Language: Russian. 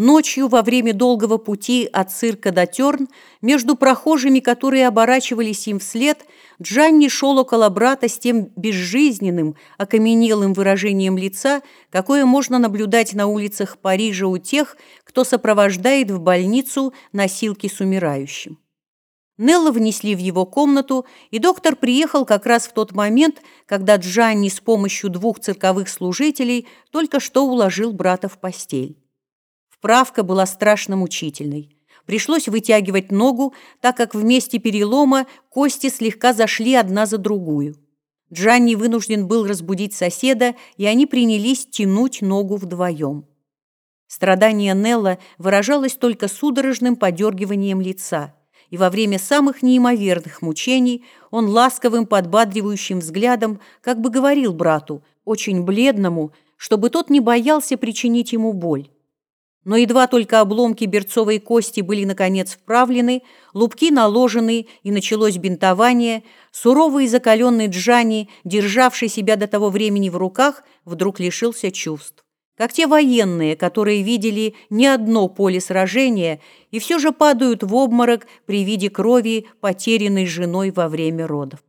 Ночью во время долгого пути от цирка до Терн, между прохожими, которые оборачивались им вслед, Джанни шел около брата с тем безжизненным, окаменелым выражением лица, какое можно наблюдать на улицах Парижа у тех, кто сопровождает в больницу носилки с умирающим. Нелла внесли в его комнату, и доктор приехал как раз в тот момент, когда Джанни с помощью двух цирковых служителей только что уложил брата в постель. Вправка была страшно мучительной. Пришлось вытягивать ногу, так как в месте перелома кости слегка зашли одна за другую. Джанни вынужден был разбудить соседа, и они принялись тянуть ногу вдвоем. Страдание Нелла выражалось только судорожным подергиванием лица, и во время самых неимоверных мучений он ласковым подбадривающим взглядом как бы говорил брату, очень бледному, чтобы тот не боялся причинить ему боль. Но едва только обломки берцовой кости были, наконец, вправлены, лупки наложены, и началось бинтование, суровый и закаленный Джани, державший себя до того времени в руках, вдруг лишился чувств. Как те военные, которые видели не одно поле сражения и все же падают в обморок при виде крови, потерянной женой во время родов.